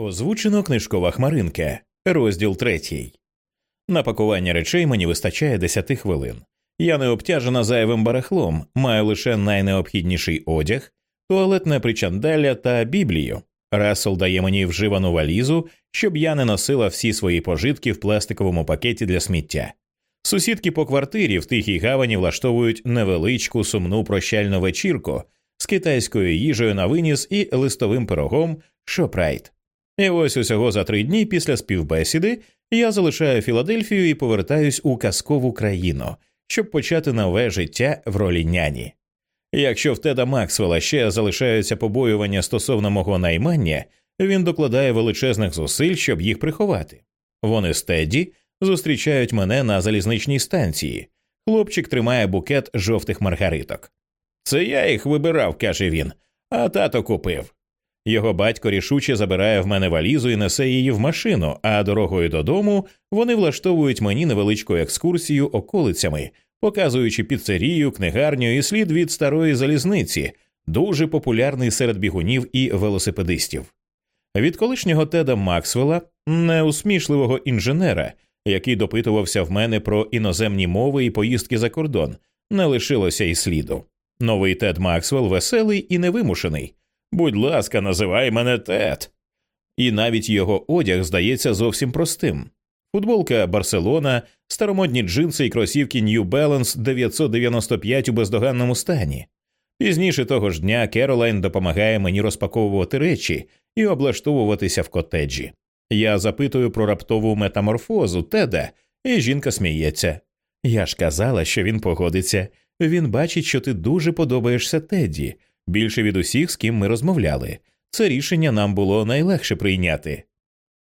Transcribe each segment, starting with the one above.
Озвучено книжкова хмаринка, розділ третій. На пакування речей мені вистачає десяти хвилин. Я не обтяжена зайвим барахлом, маю лише найнеобхідніший одяг, туалетне причандалля та біблію. Рассел дає мені вживану валізу, щоб я не носила всі свої пожитки в пластиковому пакеті для сміття. Сусідки по квартирі в тихій гавані влаштовують невеличку сумну прощальну вечірку з китайською їжею на виніс і листовим пирогом Шопрайт. І ось усього за три дні після співбесіди я залишаю Філадельфію і повертаюсь у казкову країну, щоб почати нове життя в ролі няні. Якщо в Теда Максвелла ще залишаються побоювання стосовно мого наймання, він докладає величезних зусиль, щоб їх приховати. Вони з Тедді зустрічають мене на залізничній станції. Хлопчик тримає букет жовтих маргариток. Це я їх вибирав, каже він, а тато купив. Його батько рішуче забирає в мене валізу і несе її в машину, а дорогою додому вони влаштовують мені невеличку екскурсію околицями, показуючи піцерію, книгарню і слід від старої залізниці, дуже популярний серед бігунів і велосипедистів. Від колишнього Теда Максвелла, неусмішливого інженера, який допитувався в мене про іноземні мови і поїздки за кордон, не лишилося і сліду. Новий Тед Максвелл веселий і невимушений. Будь ласка, називай мене Тед. І навіть його одяг здається зовсім простим. Футболка Барселона, старомодні джинси і кросівки New Balance 995 у бездоганному стані. Пізніше того ж дня Керолайн допомагає мені розпаковувати речі і облаштовуватися в котеджі. Я запитую про раптову метаморфозу Теда, і жінка сміється. Я ж казала, що він погодиться. Він бачить, що ти дуже подобаєшся Теді, більше від усіх, з ким ми розмовляли. Це рішення нам було найлегше прийняти.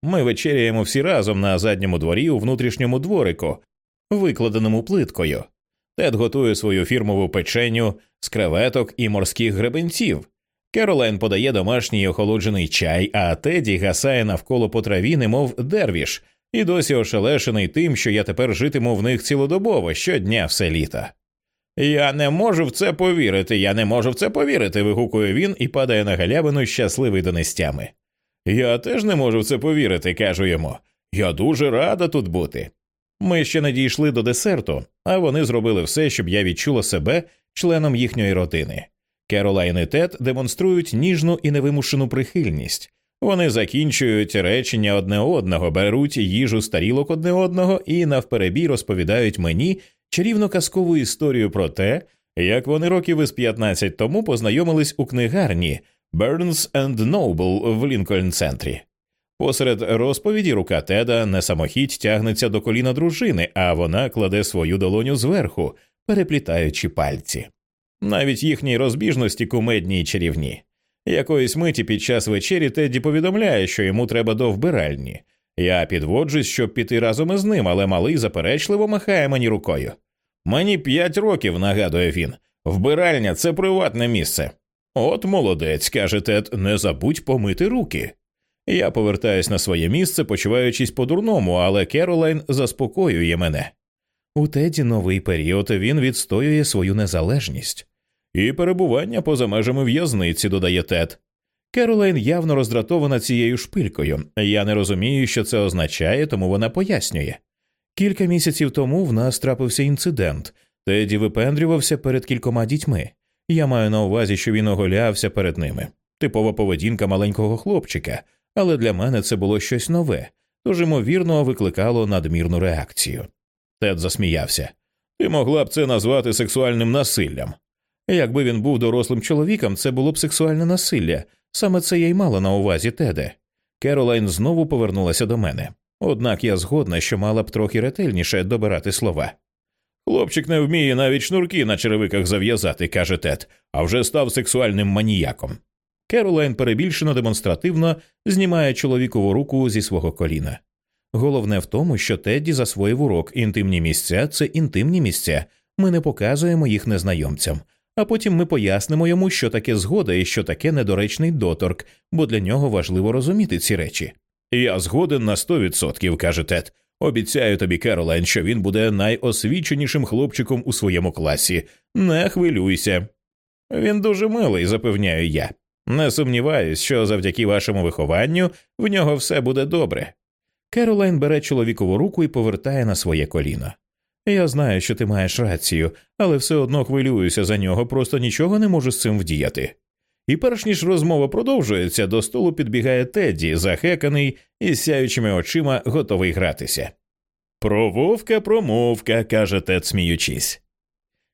Ми вечеряємо всі разом на задньому дворі у внутрішньому дворику, викладеному плиткою. Тед готує свою фірмову печеню з креветок і морських гребенців. Керолайн подає домашній охолоджений чай, а Теді гасає навколо по траві, немов дервіш, і досі ошелешений тим, що я тепер житиму в них цілодобово щодня все літо. Я не можу в це повірити, я не можу в це повірити. вигукує він і падає на галявину щасливий донестями. Я теж не можу в це повірити, кажу йому. Я дуже рада тут бути. Ми ще не дійшли до десерту, а вони зробили все, щоб я відчула себе членом їхньої родини. Керолайн і Тед демонструють ніжну і невимушену прихильність. Вони закінчують речення одне одного, беруть їжу з тарілок одне одного і навперебій розповідають мені чарівно казкову історію про те, як вони років із 15 тому познайомились у книгарні Burns and Noble в Лінкольн центрі. Посеред розповіді рука Теда не самохідь тягнеться до коліна дружини, а вона кладе свою долоню зверху, переплітаючи пальці. Навіть їхні розбіжності кумедні й чарівні. Якоїсь миті під час вечері Тедді повідомляє, що йому треба до вбиральні. Я підводжусь, щоб піти разом із ним, але малий заперечливо махає мені рукою. Мені п'ять років, нагадує він. Вбиральня це приватне місце. От молодець, каже Тед, не забудь помити руки. Я повертаюсь на своє місце, почуваючись по-дурному, але Керолайн заспокоює мене. У Теді новий період він відстоює свою незалежність. І перебування поза межами в'язниці, додає Тед. Керолайн явно роздратована цією шпилькою. Я не розумію, що це означає, тому вона пояснює. Кілька місяців тому в нас трапився інцидент. Теді випендрювався перед кількома дітьми. Я маю на увазі, що він оголявся перед ними. Типова поведінка маленького хлопчика, але для мене це було щось нове, тож ймовірно викликало надмірну реакцію. Тед засміявся. Ти могла б це назвати сексуальним насиллям. Якби він був дорослим чоловіком, це було б сексуальне насилля. Саме це я й мала на увазі Теде. Керолайн знову повернулася до мене. Однак я згодна, що мала б трохи ретельніше добирати слова. Хлопчик не вміє навіть шнурки на черевиках зав'язати, каже Тед, а вже став сексуальним маніяком. Керолайн перебільшено демонстративно знімає чоловікову руку зі свого коліна. Головне в тому, що Тедді засвоїв урок інтимні місця це інтимні місця, ми не показуємо їх незнайомцям, а потім ми пояснимо йому, що таке згода і що таке недоречний доторк, бо для нього важливо розуміти ці речі. Я згоден на сто відсотків, каже Тед. Обіцяю тобі, Керолайн, що він буде найосвіченішим хлопчиком у своєму класі. Не хвилюйся. Він дуже милий, запевняю я. Не сумніваюсь, що завдяки вашому вихованню в нього все буде добре. Керолайн бере чоловікову руку і повертає на своє коліно. Я знаю, що ти маєш рацію, але все одно хвилююся за нього, просто нічого не можу з цим вдіяти. І перш ніж розмова продовжується, до столу підбігає Тедді, захеканий і сяючими очима готовий гратися. Про вовка промовка, каже Тед, сміючись.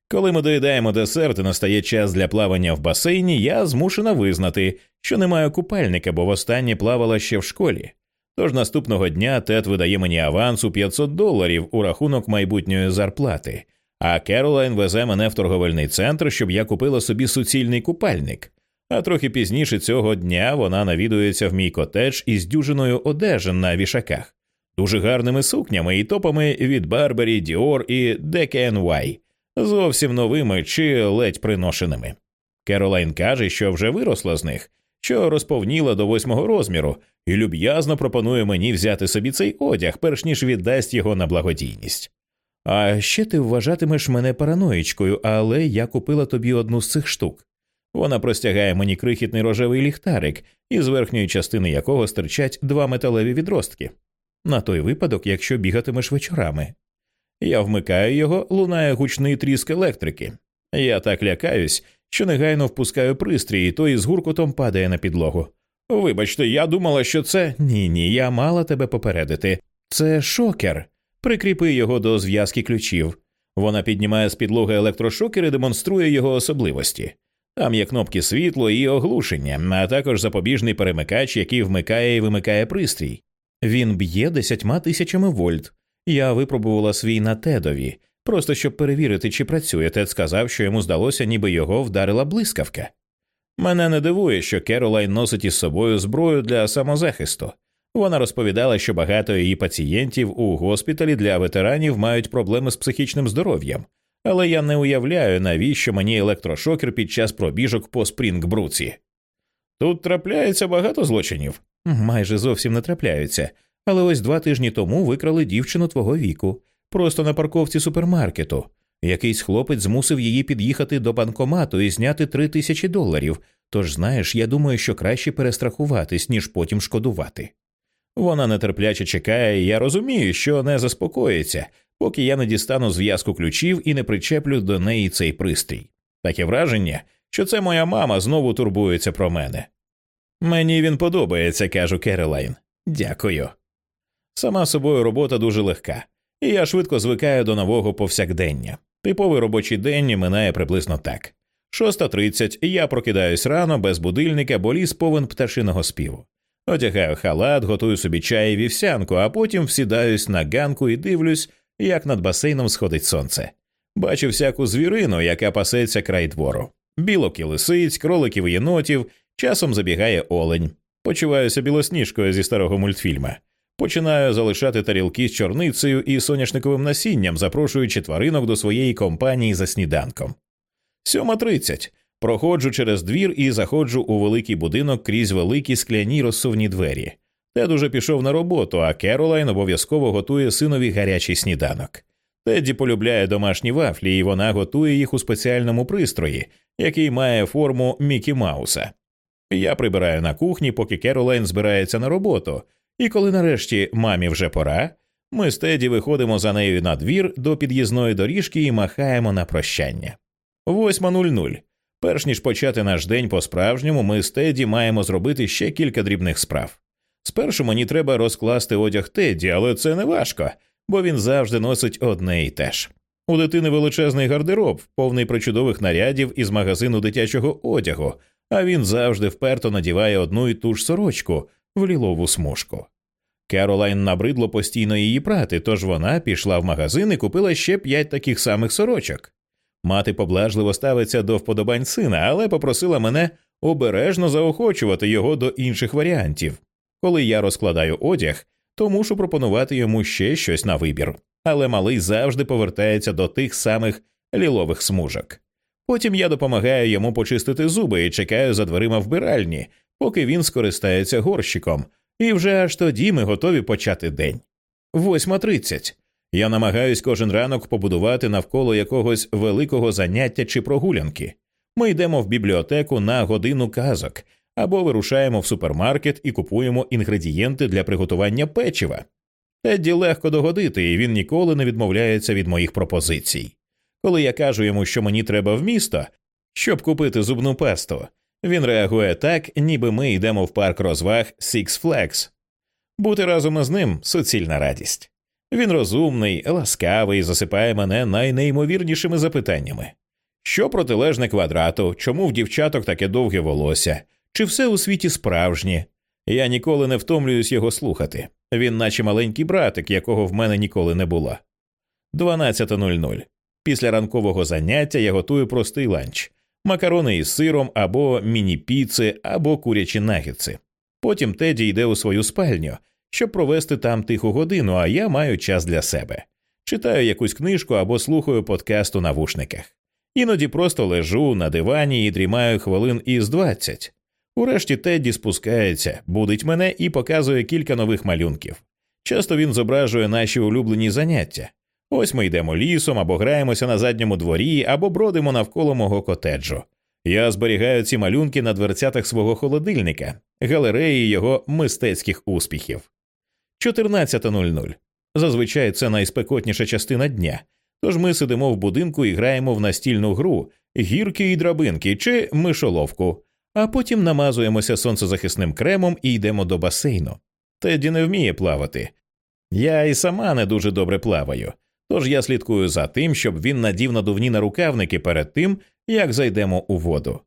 Коли ми доїдаємо десерт і настає час для плавання в басейні, я змушена визнати, що не маю купальника, бо востаннє плавала ще в школі. Тож наступного дня Тед видає мені аванс у 500 доларів у рахунок майбутньої зарплати, а Керолайн везе мене в торговельний центр, щоб я купила собі суцільний купальник. А трохи пізніше цього дня вона навідується в мій котедж із дюжиною одежин на вішаках, дуже гарними сукнями і топами від Burberry, Dior і DKNY, зовсім новими чи ледь приношеними. Керолайн каже, що вже виросла з них, що розповніла до восьмого розміру, і люб'язно пропонує мені взяти собі цей одяг, перш ніж віддасть його на благодійність. А ще ти вважатимеш мене параноїчкою, але я купила тобі одну з цих штук. Вона простягає мені крихітний рожевий ліхтарик, із верхньої частини якого стирчать два металеві відростки. На той випадок, якщо бігатимеш вечорами. Я вмикаю його, лунає гучний тріск електрики. Я так лякаюсь, що негайно впускаю пристрій, і той з гуркотом падає на підлогу. Вибачте, я думала, що це. Ні, ні, я мала тебе попередити. Це шокер. Прикріпи його до зв'язки ключів. Вона піднімає з підлоги електрошокер і демонструє його особливості. Там є кнопки світло і оглушення, а також запобіжний перемикач, який вмикає і вимикає пристрій. Він б'є десятьма тисячами вольт. Я випробувала свій на тедові, просто щоб перевірити, чи працює. Тед сказав, що йому здалося, ніби його вдарила блискавка. Мене не дивує, що Керолайн носить із собою зброю для самозахисту. Вона розповідала, що багато її пацієнтів у госпіталі для ветеранів мають проблеми з психічним здоров'ям, але я не уявляю, навіщо мені електрошокер під час пробіжок по Спрінгбруці. Тут трапляється багато злочинів. Майже зовсім не трапляються, але ось два тижні тому викрали дівчину твого віку, просто на парковці супермаркету. Якийсь хлопець змусив її під'їхати до банкомату і зняти три тисячі доларів. Тож, знаєш, я думаю, що краще перестрахуватись, ніж потім шкодувати. Вона нетерпляче чекає, і я розумію, що не заспокоїться, поки я не дістану зв'язку ключів і не причеплю до неї цей пристрій. Таке враження, що це моя мама знову турбується про мене. Мені він подобається, кажу Керолайн. Дякую. Сама собою робота дуже легка, і я швидко звикаю до нового повсякдення. Типовий робочий день минає приблизно так. 6.30 я прокидаюсь рано без будильника, бо ліс повен пташиного співу. Одягаю халат, готую собі чай і вівсянку, а потім всідаюсь на ганку і дивлюсь, як над басейном сходить сонце. Бачу всяку звірину, яка пасеться край двору. Білок і лисиць, кроликів і єнотів, часом забігає олень. Почуваюся білосніжкою зі старого мультфільма. Починаю залишати тарілки з чорницею і соняшниковим насінням, запрошуючи тваринок до своєї компанії за сніданком. Сьома тридцять. Проходжу через двір і заходжу у великий будинок крізь великі скляні розсувні двері. Тед уже пішов на роботу, а Керолайн обов'язково готує синові гарячий сніданок. Тедді полюбляє домашні вафлі, і вона готує їх у спеціальному пристрої, який має форму Мікі Мауса. Я прибираю на кухні, поки Керолайн збирається на роботу, і коли нарешті мамі вже пора, ми з Теді виходимо за нею на двір до під'їзної доріжки і махаємо на прощання. 8.00. Перш ніж почати наш день по справжньому, ми з Теді маємо зробити ще кілька дрібних справ. Спершу мені треба розкласти одяг Теді, але це не важко, бо він завжди носить одне і те ж. У дитини величезний гардероб, повний причудових нарядів із магазину дитячого одягу, а він завжди вперто надіває одну і ту ж сорочку в лілову смужку. Керолайн набридло постійно її прати, тож вона пішла в магазин і купила ще п'ять таких самих сорочок. Мати поблажливо ставиться до вподобань сина, але попросила мене обережно заохочувати його до інших варіантів. Коли я розкладаю одяг, то мушу пропонувати йому ще щось на вибір. Але малий завжди повертається до тих самих лілових смужок. Потім я допомагаю йому почистити зуби і чекаю за дверима вбиральні, поки він скористається горщиком, і вже аж тоді ми готові почати день. Восьма тридцять. Я намагаюсь кожен ранок побудувати навколо якогось великого заняття чи прогулянки. Ми йдемо в бібліотеку на годину казок, або вирушаємо в супермаркет і купуємо інгредієнти для приготування печива. Тедді легко догодити, і він ніколи не відмовляється від моїх пропозицій. Коли я кажу йому, що мені треба в місто, щоб купити зубну пасту, він реагує так, ніби ми йдемо в парк розваг Six Flags. Бути разом із ним суцільна радість. Він розумний, ласкавий, засипає мене найнеймовірнішими запитаннями. Що протилежне квадрату, чому в дівчаток таке довге волосся, чи все у світі справжнє? Я ніколи не втомлююсь його слухати. Він, наче маленький братик, якого в мене ніколи не було. 12.00. Після ранкового заняття я готую простий ланч макарони із сиром або міні-піци, або курячі нагідці. Потім Теді йде у свою спальню, щоб провести там тиху годину, а я маю час для себе. Читаю якусь книжку або слухаю подкаст у навушниках. Іноді просто лежу на дивані і дрімаю хвилин із двадцять. Урешті Тедді спускається, будить мене і показує кілька нових малюнків. Часто він зображує наші улюблені заняття. Ось ми йдемо лісом або граємося на задньому дворі, або бродимо навколо мого котеджу. Я зберігаю ці малюнки на дверцятах свого холодильника, галереї його мистецьких успіхів. 14.00. Зазвичай це найспекотніша частина дня. Тож ми сидимо в будинку і граємо в настільну гру, гірки і драбинки чи мишоловку, а потім намазуємося сонцезахисним кремом і йдемо до басейну. Теді не вміє плавати. Я і сама не дуже добре плаваю, тож я слідкую за тим, щоб він надів надувні нарукавники перед тим, як зайдемо у воду.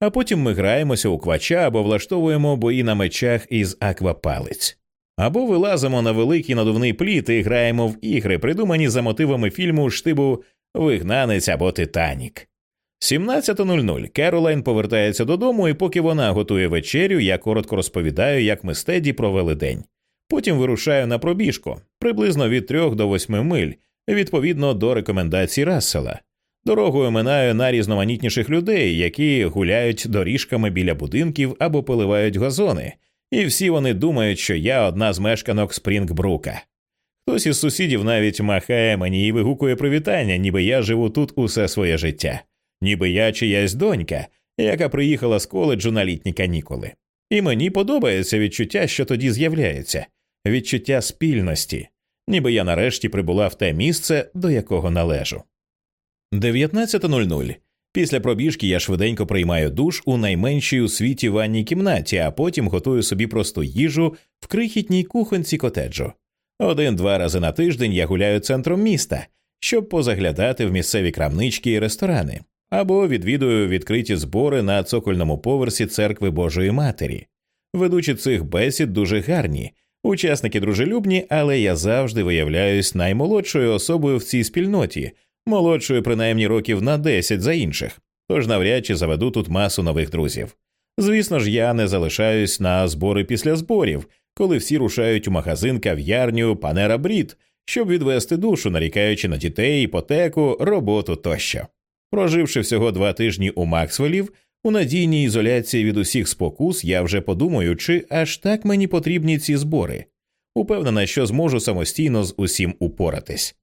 А потім ми граємося у квача або влаштовуємо бої на мечах із аквапалець. Або вилазимо на великий надувний пліт і граємо в ігри, придумані за мотивами фільму штибу Вигнанець або Титанік. 17.00 Керолайн повертається додому, і поки вона готує вечерю, я коротко розповідаю, як ми з Теді провели день. Потім вирушаю на пробіжку приблизно від 3 до 8 миль, відповідно до рекомендацій Рассела. Дорогою минаю найрізноманітніших людей, які гуляють доріжками біля будинків або поливають газони, і всі вони думають, що я одна з мешканок Спрінгбрука. Хтось із сусідів навіть махає мені і вигукує привітання, ніби я живу тут усе своє життя ніби я чиясь донька, яка приїхала з коледжу на літні канікули. І мені подобається відчуття, що тоді з'являється відчуття спільності, ніби я нарешті прибула в те місце, до якого належу. 19.00. Після пробіжки я швиденько приймаю душ у найменшій у світі ванній кімнаті, а потім готую собі просту їжу в крихітній кухонці котеджу. Один-два рази на тиждень я гуляю центром міста, щоб позаглядати в місцеві крамнички і ресторани або відвідую відкриті збори на цокольному поверсі церкви Божої Матері. Ведучі цих бесід дуже гарні, учасники дружелюбні, але я завжди виявляюсь наймолодшою особою в цій спільноті, молодшою принаймні років на 10 за інших, тож навряд чи заведу тут масу нових друзів. Звісно ж, я не залишаюсь на збори після зборів, коли всі рушають у магазин кав'ярню Панера Брід, щоб відвести душу, нарікаючи на дітей, іпотеку, роботу тощо. Проживши всього два тижні у Максвелів, у надійній ізоляції від усіх спокус, я вже подумаю, чи аж так мені потрібні ці збори. Упевнена, що зможу самостійно з усім упоратись.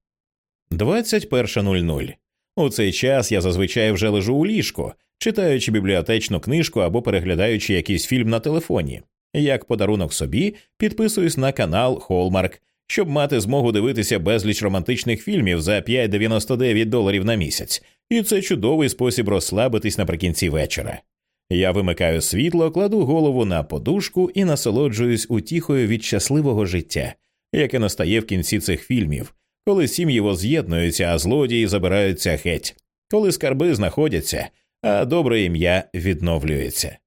21.00. У цей час я зазвичай вже лежу у ліжку, читаючи бібліотечну книжку або переглядаючи якийсь фільм на телефоні. Як подарунок собі підписуюсь на канал Hallmark, щоб мати змогу дивитися безліч романтичних фільмів за 5,99 доларів на місяць, і це чудовий спосіб розслабитись наприкінці вечора. Я вимикаю світло, кладу голову на подушку і насолоджуюсь утіхою від щасливого життя, яке настає в кінці цих фільмів, коли сім'ї воз'єднуються, а злодії забираються геть, коли скарби знаходяться, а добре ім'я відновлюється.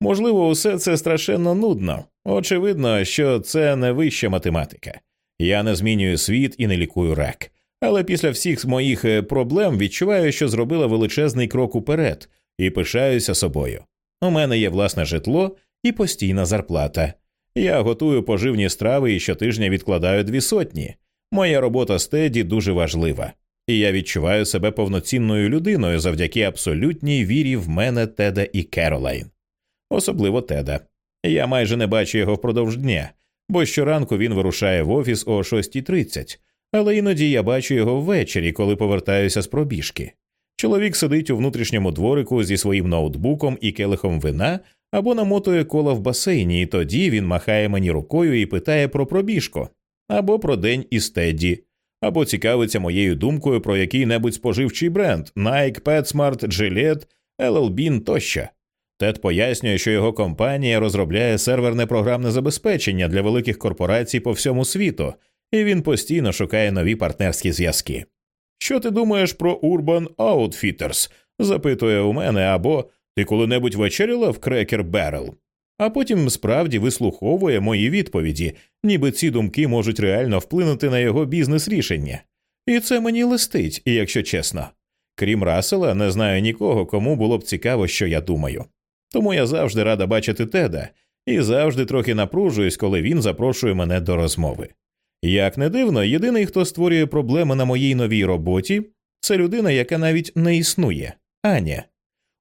Можливо, усе це страшенно нудно. Очевидно, що це не вища математика. Я не змінюю світ і не лікую рак. Але після всіх моїх е, проблем відчуваю, що зробила величезний крок уперед і пишаюся собою. У мене є власне житло і постійна зарплата. Я готую поживні страви і щотижня відкладаю дві сотні. Моя робота з Теді дуже важлива, і я відчуваю себе повноцінною людиною завдяки абсолютній вірі в мене Теда і Керолайн. Особливо Теда. Я майже не бачу його впродовж дня, бо щоранку він вирушає в офіс о 6.30, але іноді я бачу його ввечері, коли повертаюся з пробіжки. Чоловік сидить у внутрішньому дворику зі своїм ноутбуком і келихом вина, або намотує кола в басейні, і тоді він махає мені рукою і питає про пробіжку, або про день із Тедді, або цікавиться моєю думкою про який-небудь споживчий бренд Nike, PetSmart, Gillette, LL Bean тощо. Тед пояснює, що його компанія розробляє серверне програмне забезпечення для великих корпорацій по всьому світу, і він постійно шукає нові партнерські зв'язки. Що ти думаєш про Urban Outfitters? запитує у мене, або ти коли-небудь вечеряла в Cracker Barrel? А потім справді вислуховує мої відповіді, ніби ці думки можуть реально вплинути на його бізнес рішення. І це мені листить, якщо чесно. Крім Расела, не знаю нікого, кому було б цікаво, що я думаю. Тому я завжди рада бачити Теда і завжди трохи напружуюсь, коли він запрошує мене до розмови. Як не дивно, єдиний, хто створює проблеми на моїй новій роботі, це людина, яка навіть не існує Аня.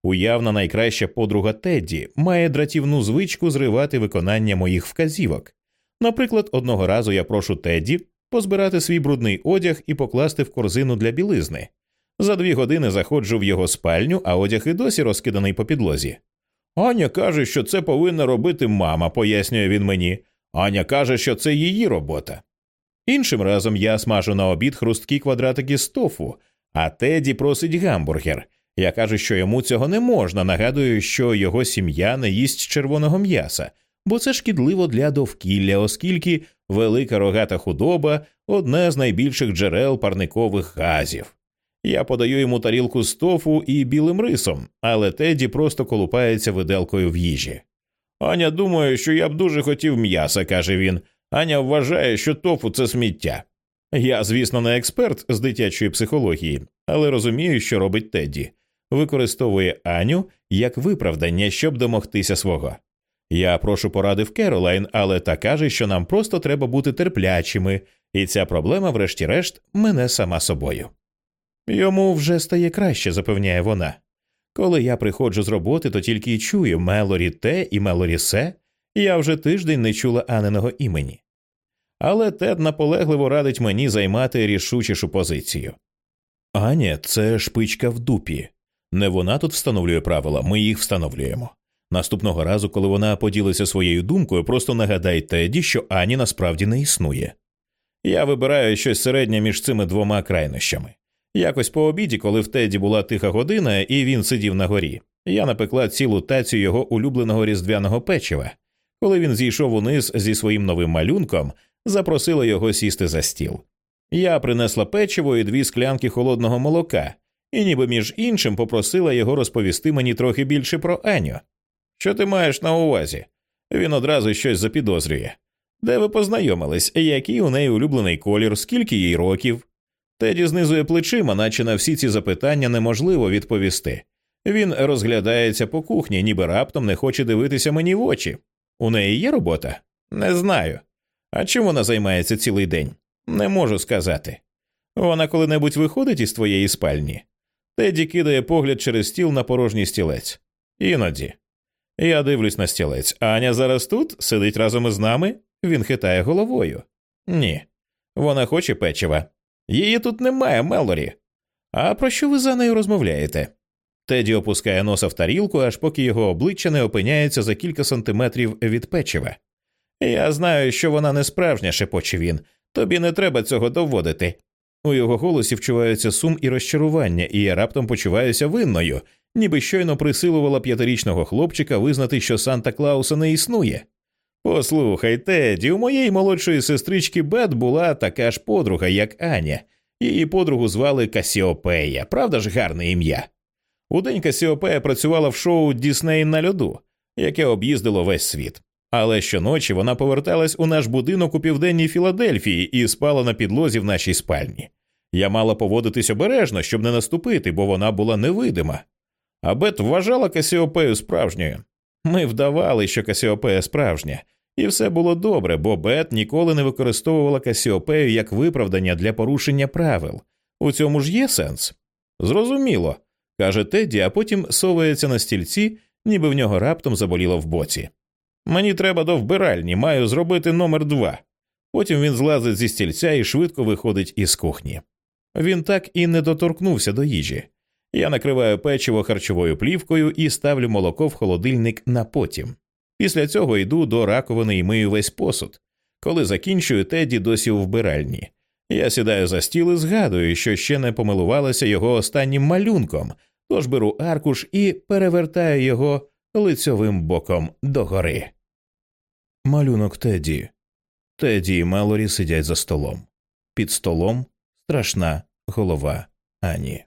Уявна найкраща подруга Тедді має дратівну звичку зривати виконання моїх вказівок. Наприклад, одного разу я прошу Тедді позбирати свій брудний одяг і покласти в корзину для білизни. За дві години заходжу в його спальню, а одяг і досі розкиданий по підлозі. Аня каже, що це повинна робити мама, пояснює він мені. Аня каже, що це її робота. Іншим разом я смажу на обід хрусткі квадратики з тофу, а Теді просить гамбургер. Я кажу, що йому цього не можна. Нагадую, що його сім'я не їсть червоного м'яса, бо це шкідливо для довкілля, оскільки велика рогата худоба одне з найбільших джерел парникових газів. Я подаю йому тарілку з тофу і білим рисом, але Теді просто колупається виделкою в їжі. Аня думає, що я б дуже хотів м'яса, каже він. Аня вважає, що тофу це сміття. Я, звісно, не експерт з дитячої психології, але розумію, що робить Тедді. Використовує Аню як виправдання, щоб домогтися свого. Я прошу поради в Керолайн, але та каже, що нам просто треба бути терплячими, і ця проблема, врешті-решт, мене сама собою. Йому вже стає краще, запевняє вона. Коли я приходжу з роботи, то тільки й чую Мелорі те і Мелорі се, я вже тиждень не чула Аненого імені. Але Тед наполегливо радить мені займати рішучішу позицію. Аня це шпичка в дупі. Не вона тут встановлює правила, ми їх встановлюємо. Наступного разу, коли вона поділиться своєю думкою, просто нагадай Теді, що Ані насправді не існує. Я вибираю щось середнє між цими двома крайнощами. Якось по обіді, коли в Теді була тиха година, і він сидів на горі, я напекла цілу тацю його улюбленого різдвяного печива. Коли він зійшов униз зі своїм новим малюнком, запросила його сісти за стіл. Я принесла печиво і дві склянки холодного молока, і ніби між іншим попросила його розповісти мені трохи більше про Аню. Що ти маєш на увазі? Він одразу щось запідозрює. Де ви познайомились, який у неї улюблений колір, скільки їй років? Теді знизує плечима, наче на всі ці запитання неможливо відповісти. Він розглядається по кухні, ніби раптом не хоче дивитися мені в очі. У неї є робота? Не знаю. А чим вона займається цілий день? Не можу сказати. Вона коли-небудь виходить із твоєї спальні. Теді кидає погляд через стіл на порожній стілець. Іноді. Я дивлюсь на стілець. Аня зараз тут сидить разом із нами. Він хитає головою. Ні. Вона хоче печива. Її тут немає, Мелорі. А про що ви за нею розмовляєте? Теді опускає носа в тарілку, аж поки його обличчя не опиняється за кілька сантиметрів від печива. Я знаю, що вона не справжня, шепоче він. Тобі не треба цього доводити. У його голосі вчуваються сум і розчарування, і я раптом почуваюся винною, ніби щойно присилувала п'ятирічного хлопчика визнати, що Санта Клауса не існує. Послухай, Теді, у моєї молодшої сестрички Бет була така ж подруга, як Аня. Її подругу звали Касіопея, правда ж гарне ім'я? У день Касіопея працювала в шоу Дісней на льоду, яке об'їздило весь світ. Але щоночі вона поверталась у наш будинок у південній Філадельфії і спала на підлозі в нашій спальні. Я мала поводитись обережно, щоб не наступити, бо вона була невидима. А Бет вважала Касіопею справжньою. Ми вдавали, що Касіопея справжня, і все було добре, бо Бет ніколи не використовувала Касіопею як виправдання для порушення правил. У цьому ж є сенс? Зрозуміло, каже Тедді, а потім совається на стільці, ніби в нього раптом заболіло в боці. Мені треба до вбиральні, маю зробити номер два. Потім він злазить зі стільця і швидко виходить із кухні. Він так і не доторкнувся до їжі. Я накриваю печиво харчовою плівкою і ставлю молоко в холодильник на потім. Після цього йду до раковини і мию весь посуд. Коли закінчую, Теді досі у вбиральні. Я сідаю за стіл і згадую, що ще не помилувалася його останнім малюнком, тож беру аркуш і перевертаю його лицьовим боком догори. Малюнок Теді. Теді і Мелорі сидять за столом. Під столом страшна голова Ані.